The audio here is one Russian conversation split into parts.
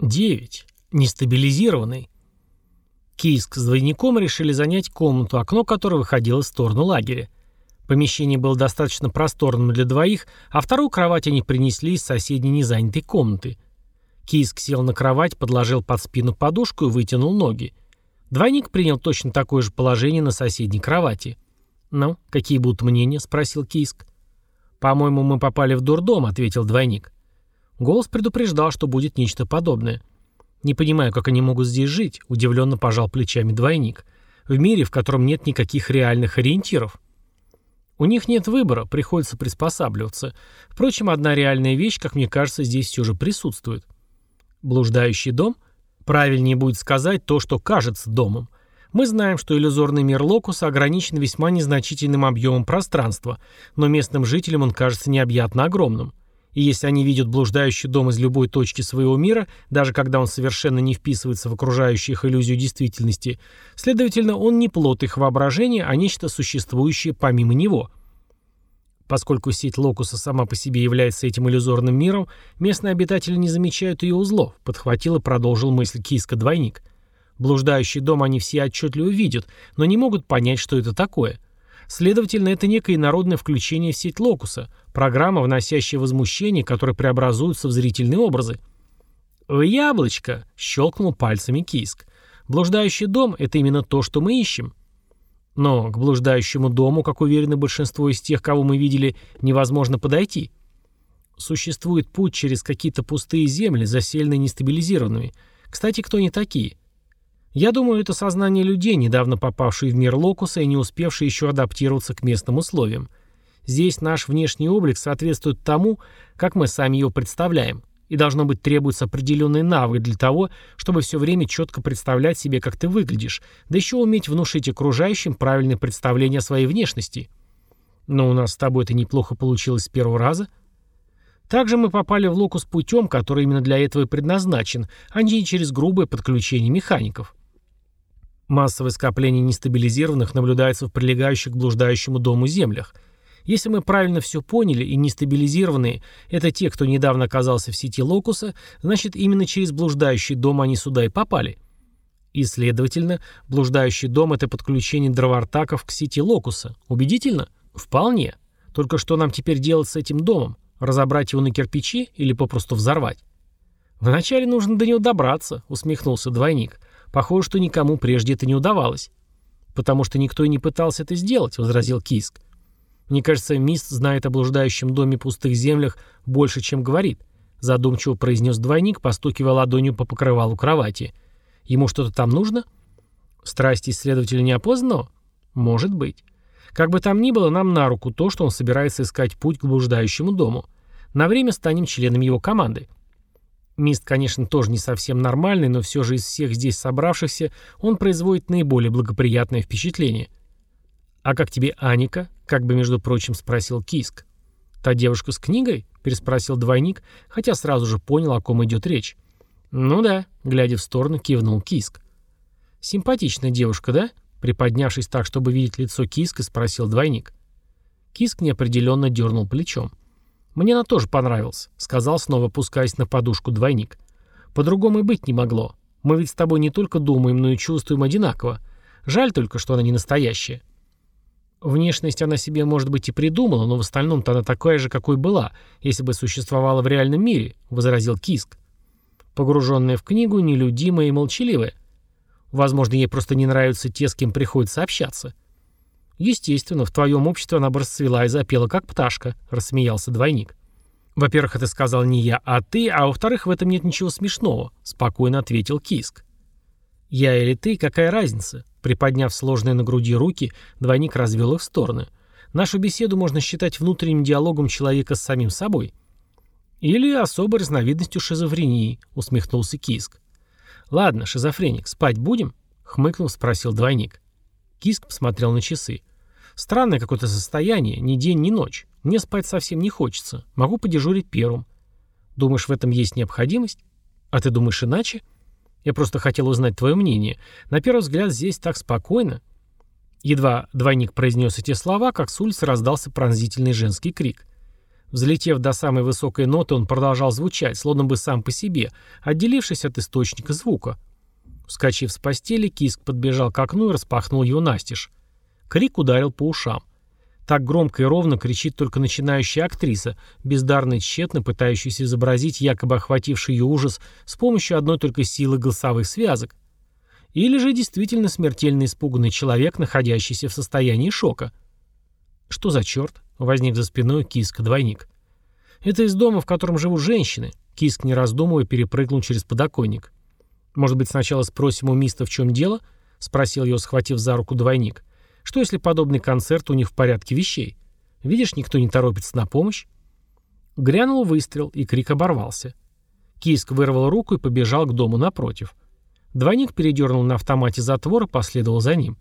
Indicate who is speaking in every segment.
Speaker 1: 9. Нестабилизированный. Кийск с двойником решили занять комнату, окно которой выходило в сторону лагеря. Помещение было достаточно просторным для двоих, а вторую кровать они принесли из соседней незанятой комнаты. Кийск сел на кровать, подложил под спину подушку и вытянул ноги. Двойник принял точно такое же положение на соседней кровати. «Ну, какие будут мнения?» — спросил Кийск. «По-моему, мы попали в дурдом», — ответил двойник. Голос предупреждал, что будет нечто подобное. «Не понимаю, как они могут здесь жить», — удивленно пожал плечами двойник. «В мире, в котором нет никаких реальных ориентиров». У них нет выбора, приходится приспосабливаться. Впрочем, одна реальная вещь, как мне кажется, здесь все же присутствует. Блуждающий дом? Правильнее будет сказать то, что кажется домом. Мы знаем, что иллюзорный мир Локуса ограничен весьма незначительным объемом пространства, но местным жителям он кажется необъятно огромным. И если они видят блуждающий дом из любой точки своего мира, даже когда он совершенно не вписывается в окружающую их иллюзию действительности, следовательно, он не плод их воображения, а нечто существующее помимо него. Поскольку сеть локуса сама по себе является этим иллюзорным миром, местные обитатели не замечают ее узлов, подхватил и продолжил мысль Киска-двойник. Блуждающий дом они все отчетливо видят, но не могут понять, что это такое – Следовательно, это некое народное включение в сеть локуса, программа, вносящая возмущение, которое преобразуется в зрительные образы. «Яблочко!» — щелкнул пальцами киск. «Блуждающий дом — это именно то, что мы ищем». Но к блуждающему дому, как уверены большинство из тех, кого мы видели, невозможно подойти. Существует путь через какие-то пустые земли, заселенные нестабилизированными. Кстати, кто они такие? Я думаю, это сознание людей, недавно попавшие в мир Локуса и не успевшие еще адаптироваться к местным условиям. Здесь наш внешний облик соответствует тому, как мы сами его представляем. И должно быть требуется определенный навык для того, чтобы все время четко представлять себе, как ты выглядишь, да еще уметь внушить окружающим правильное представление о своей внешности. Но у нас с тобой это неплохо получилось с первого раза. Также мы попали в локус путем, который именно для этого и предназначен, а не через грубое подключение механиков. Массовое скопление нестабилизированных наблюдается в прилегающих к блуждающему дому землях. Если мы правильно все поняли, и нестабилизированные – это те, кто недавно оказался в сети локуса, значит, именно через блуждающий дом они сюда и попали. И, следовательно, блуждающий дом – это подключение дровартаков к сети локуса. Убедительно? Вполне. Только что нам теперь делать с этим домом? Разобрать его на кирпичи или попросту взорвать? «Вначале нужно до него добраться», — усмехнулся двойник. Похоже, что никому прежде это не удавалось. «Потому что никто и не пытался это сделать», — возразил Киск. «Мне кажется, Мист знает о блуждающем доме пустых землях больше, чем говорит», — задумчиво произнес двойник, постукивая ладонью по покрывалу кровати. «Ему что-то там нужно?» «Страсть исследователя неопознанного?» «Может быть. Как бы там ни было, нам на руку то, что он собирается искать путь к блуждающему дому. На время станем членами его команды». Мист, конечно, тоже не совсем нормальный, но все же из всех здесь собравшихся он производит наиболее благоприятное впечатление. «А как тебе Аника?» — как бы, между прочим, спросил Киск. «Та девушка с книгой?» — переспросил двойник, хотя сразу же понял, о ком идет речь. «Ну да», — глядя в сторону, кивнул Киск. «Симпатичная девушка, да?» Приподнявшись так, чтобы видеть лицо Киска, спросил двойник. Киск неопределенно дернул плечом. «Мне она тоже понравилась», — сказал, снова пускаясь на подушку двойник. «По-другому и быть не могло. Мы ведь с тобой не только думаем, но и чувствуем одинаково. Жаль только, что она не настоящая». Внешность она себе, может быть, и придумала, но в остальном-то она такая же, какой была, если бы существовала в реальном мире», — возразил Киск. Погруженная в книгу, нелюдимая и молчаливая. Возможно, ей просто не нравятся те, с кем приходится общаться. «Естественно, в твоем обществе она бы расцвела и запела, как пташка», — рассмеялся двойник. «Во-первых, это сказал не я, а ты, а во-вторых, в этом нет ничего смешного», — спокойно ответил Киск. «Я или ты, какая разница?» Приподняв сложные на груди руки, двойник развел их в стороны. «Нашу беседу можно считать внутренним диалогом человека с самим собой». «Или особой разновидностью шизофрении», — усмехнулся Киск. «Ладно, шизофреник, спать будем?» — хмыкнув, спросил двойник. Киск посмотрел на часы. Странное какое-то состояние, ни день, ни ночь. Мне спать совсем не хочется. Могу подежурить первым. Думаешь, в этом есть необходимость? А ты думаешь иначе? Я просто хотел узнать твое мнение. На первый взгляд здесь так спокойно. Едва двойник произнес эти слова, как с улицы раздался пронзительный женский крик. Взлетев до самой высокой ноты, он продолжал звучать, словно бы сам по себе, отделившись от источника звука. Вскочив с постели, Киск подбежал к окну и распахнул его настежь. Крик ударил по ушам. Так громко и ровно кричит только начинающая актриса, бездарно и тщетно пытающаяся изобразить якобы охвативший ее ужас с помощью одной только силы голосовых связок. Или же действительно смертельно испуганный человек, находящийся в состоянии шока. «Что за черт?» — возник за спиной киска-двойник. «Это из дома, в котором живут женщины», — киск, не раздумывая, перепрыгнул через подоконник. «Может быть, сначала спросим у миста, в чем дело?» — спросил его, схватив за руку двойник. «Что, если подобный концерт у них в порядке вещей? Видишь, никто не торопится на помощь?» Грянул выстрел, и крик оборвался. Киск вырвал руку и побежал к дому напротив. Двойник передернул на автомате затвор и последовал за ним.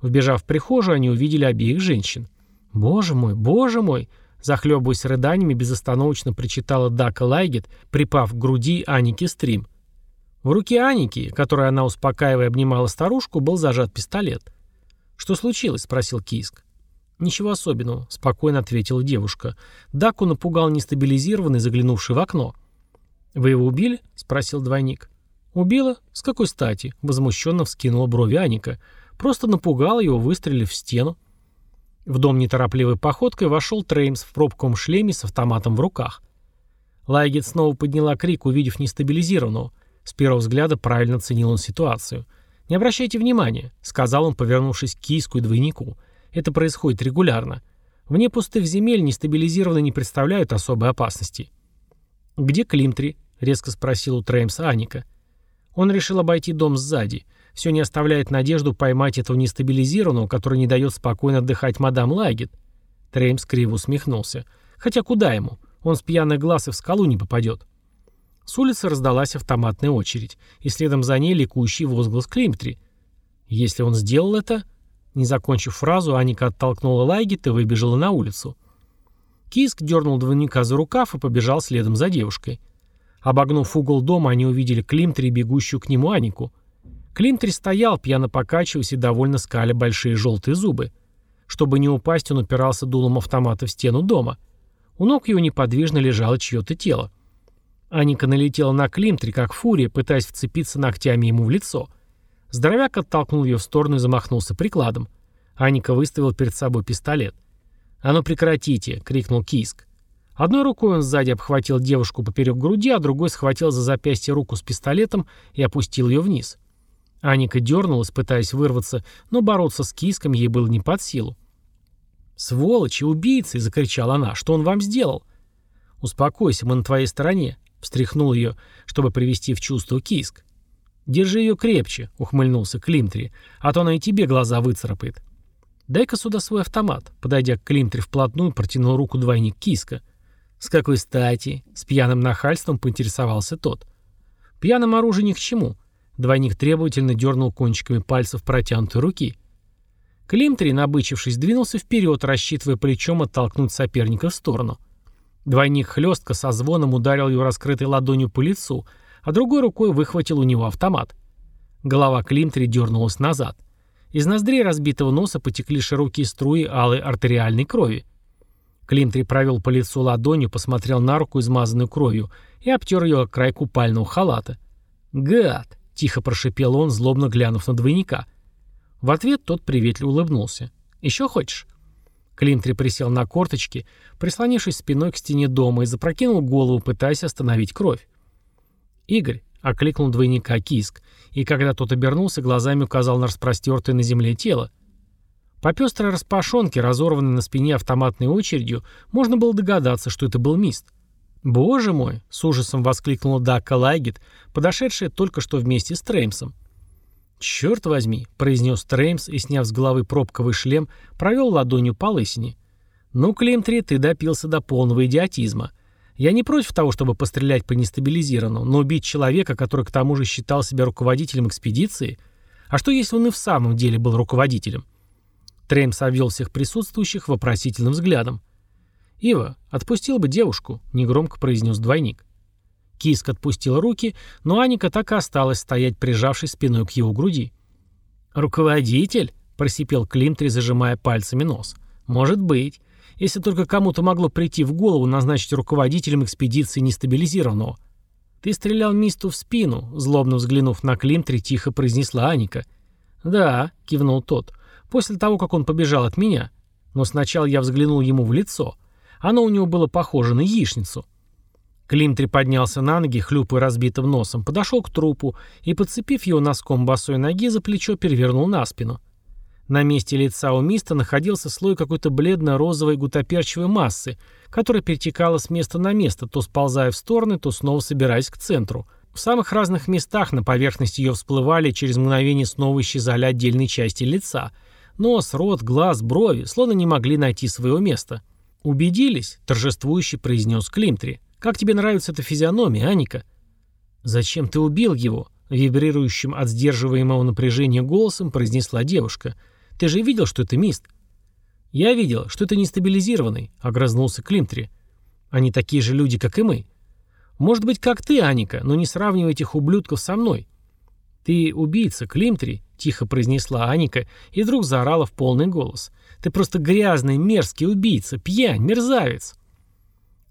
Speaker 1: Вбежав в прихожую, они увидели обеих женщин. «Боже мой, боже мой!» Захлебываясь рыданиями, безостановочно причитала Дака Лайгет, припав к груди Аники Стрим. В руке Аники, которой она, успокаивая, обнимала старушку, был зажат пистолет. «Что случилось?» — спросил Киск. «Ничего особенного», — спокойно ответила девушка. Даку напугал нестабилизированный, заглянувший в окно. «Вы его убили?» — спросил двойник. «Убила? С какой стати?» — возмущенно вскинула брови Аника. «Просто напугала его, выстрелив в стену». В дом неторопливой походкой вошел Треймс в пробковом шлеме с автоматом в руках. Лайгет снова подняла крик, увидев нестабилизированного. С первого взгляда правильно оценил он ситуацию. «Не обращайте внимания», — сказал он, повернувшись к киску и двойнику. «Это происходит регулярно. Вне пустых земель нестабилизированные не представляют особой опасности». «Где Климтри?» — резко спросил у Треймса Аника. Он решил обойти дом сзади. Все не оставляет надежду поймать этого нестабилизированного, который не дает спокойно отдыхать мадам Лагет. Треймс криво усмехнулся. Хотя куда ему? Он с пьяных глаз и в скалу не попадет. С улицы раздалась автоматная очередь, и следом за ней ликующий возглас Климтри. Если он сделал это... Не закончив фразу, Аника оттолкнула Лайгет и выбежала на улицу. Киск дернул двойника за рукав и побежал следом за девушкой. Обогнув угол дома, они увидели Климтри, бегущую к нему Анику. Климтри стоял, пьяно покачиваясь и довольно скаля большие желтые зубы. Чтобы не упасть, он упирался дулом автомата в стену дома. У ног его неподвижно лежало чье-то тело. Аника налетела на Климтри, как фурия, пытаясь вцепиться ногтями ему в лицо. Здоровяк оттолкнул ее в сторону и замахнулся прикладом. Аника выставил перед собой пистолет. «А ну прекратите!» — крикнул Киск. Одной рукой он сзади обхватил девушку поперек груди, а другой схватил за запястье руку с пистолетом и опустил ее вниз. Аника дернулась, пытаясь вырваться, но бороться с киском ей было не под силу. «Сволочи, убийцы!» — закричала она. «Что он вам сделал?» «Успокойся, мы на твоей стороне», — встряхнул ее, чтобы привести в чувство киск. «Держи ее крепче», — ухмыльнулся Климтри, «а то она и тебе глаза выцарапает». «Дай-ка сюда свой автомат», — подойдя к Климтри вплотную, протянул руку двойник киска. «С какой стати?» — с пьяным нахальством поинтересовался тот. «Пьяным оружие ни к чему». Двойник требовательно дернул кончиками пальцев протянутой руки. Климтри, набычившись, двинулся вперед, рассчитывая плечом оттолкнуть соперника в сторону. Двойник хлестко со звоном ударил его раскрытой ладонью по лицу, а другой рукой выхватил у него автомат. Голова Климтри дернулась назад. Из ноздрей разбитого носа потекли широкие струи алой артериальной крови. Климтри провел по лицу ладонью, посмотрел на руку, измазанную кровью, и обтер ее край купального халата. «Гад!» — тихо прошипел он, злобно глянув на двойника. В ответ тот приветливо улыбнулся. «Еще хочешь?» Климтри присел на корточки, прислонившись спиной к стене дома и запрокинул голову, пытаясь остановить кровь. «Игорь», — окликнул двойника Киск, и когда тот обернулся, глазами указал на распростертое на земле тело. По пестрой распашонке, разорванной на спине автоматной очередью, можно было догадаться, что это был мист. «Боже мой!» — с ужасом воскликнула Дакка Лайгет, подошедшая только что вместе с Треймсом. «Черт возьми!» — произнес Треймс и, сняв с головы пробковый шлем, провел ладонью по лысине. «Ну, Климтри, ты допился до полного идиотизма. Я не против того, чтобы пострелять по нестабилизированному, но убить человека, который к тому же считал себя руководителем экспедиции? А что, если он и в самом деле был руководителем? Треймс обвел всех присутствующих вопросительным взглядом. «Ива, отпустил бы девушку», — негромко произнес двойник. Киск отпустил руки, но Аника так и осталась стоять, прижавшись спиной к его груди. «Руководитель?» — просипел Климтри, зажимая пальцами нос. «Может быть. Если только кому-то могло прийти в голову назначить руководителем экспедиции нестабилизированного. «Ты стрелял Мисту в спину», — злобно взглянув на Климтри, тихо произнесла Аника. «Да», — кивнул тот, — «после того, как он побежал от меня. Но сначала я взглянул ему в лицо. Оно у него было похоже на яичницу». Климтри поднялся на ноги, хлюпая разбитым носом, подошел к трупу и, подцепив его носком босой ноги за плечо, перевернул на спину. На месте лица у Миста находился слой какой-то бледно-розовой гутоперчивой массы, которая перетекала с места на место, то сползая в стороны, то снова собираясь к центру. В самых разных местах на поверхности ее всплывали, через мгновение снова исчезали отдельные части лица. Нос, рот, глаз, брови, словно не могли найти своего места. «Убедились?» – торжествующе произнес Климтри. «Как тебе нравится эта физиономия, Аника?» «Зачем ты убил его?» – вибрирующим от сдерживаемого напряжения голосом произнесла девушка – ты же видел, что это мист?» «Я видел, что это нестабилизированный», — огрызнулся Климтри. «Они такие же люди, как и мы. Может быть, как ты, Аника, но не сравнивай этих ублюдков со мной». «Ты убийца, Климтри», — тихо произнесла Аника и вдруг заорала в полный голос. «Ты просто грязный, мерзкий убийца, пьянь, мерзавец».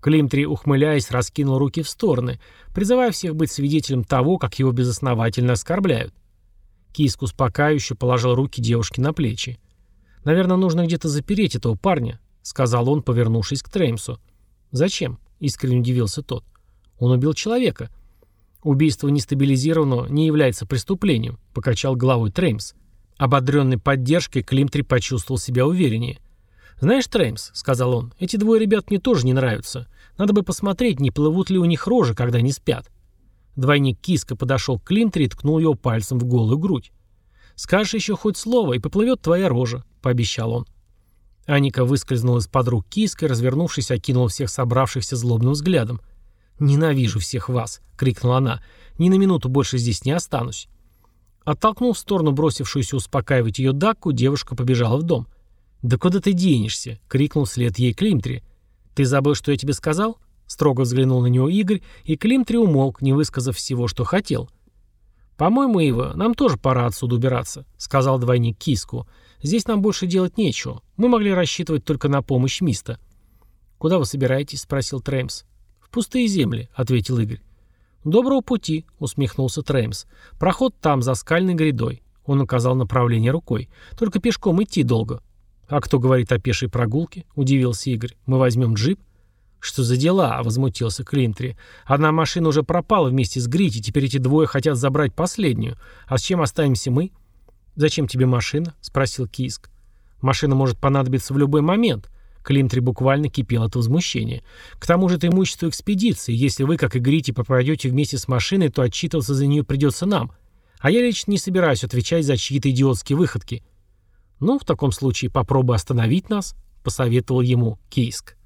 Speaker 1: Климтри, ухмыляясь, раскинул руки в стороны, призывая всех быть свидетелем того, как его безосновательно оскорбляют. Киск успокаивающе положил руки девушке на плечи. «Наверное, нужно где-то запереть этого парня», — сказал он, повернувшись к Треймсу. «Зачем?» — искренне удивился тот. «Он убил человека». «Убийство нестабилизированного не является преступлением», — покачал головой Треймс. Ободренный поддержкой, Климтри почувствовал себя увереннее. «Знаешь, Треймс», — сказал он, — «эти двое ребят мне тоже не нравятся. Надо бы посмотреть, не плывут ли у них рожи, когда они спят». Двойник Киска подошел к Клинтри и ткнул его пальцем в голую грудь. «Скажешь еще хоть слово, и поплывет твоя рожа», — пообещал он. Аника выскользнула из-под рук Киска и, развернувшись, окинула всех собравшихся злобным взглядом. «Ненавижу всех вас!» — крикнула она. «Ни на минуту больше здесь не останусь». Оттолкнув в сторону бросившуюся успокаивать ее Дакку, девушка побежала в дом. «Да куда ты денешься?» — крикнул вслед ей Климтри. «Ты забыл, что я тебе сказал?» Строго взглянул на него Игорь, и Климтри умолк, не высказав всего, что хотел. «По-моему, Ива, нам тоже пора отсюда убираться», — сказал двойник Киску. «Здесь нам больше делать нечего. Мы могли рассчитывать только на помощь Миста». «Куда вы собираетесь?» — спросил Треймс. «В пустые земли», — ответил Игорь. «Доброго пути», — усмехнулся Треймс. «Проход там, за скальной грядой». Он указал направление рукой. «Только пешком идти долго». «А кто говорит о пешей прогулке?» — удивился Игорь. «Мы возьмем джип?» «Что за дела?» — возмутился Климтри. «Одна машина уже пропала вместе с Грити, теперь эти двое хотят забрать последнюю. А с чем останемся мы?» «Зачем тебе машина?» — спросил Киск. «Машина может понадобиться в любой момент». Климтри буквально кипел от возмущения. «К тому же это имущество экспедиции. Если вы, как и Грити, попадете вместе с машиной, то отчитываться за нее придется нам. А я лично не собираюсь отвечать за чьи-то идиотские выходки». «Ну, в таком случае попробуй остановить нас», — посоветовал ему Киск.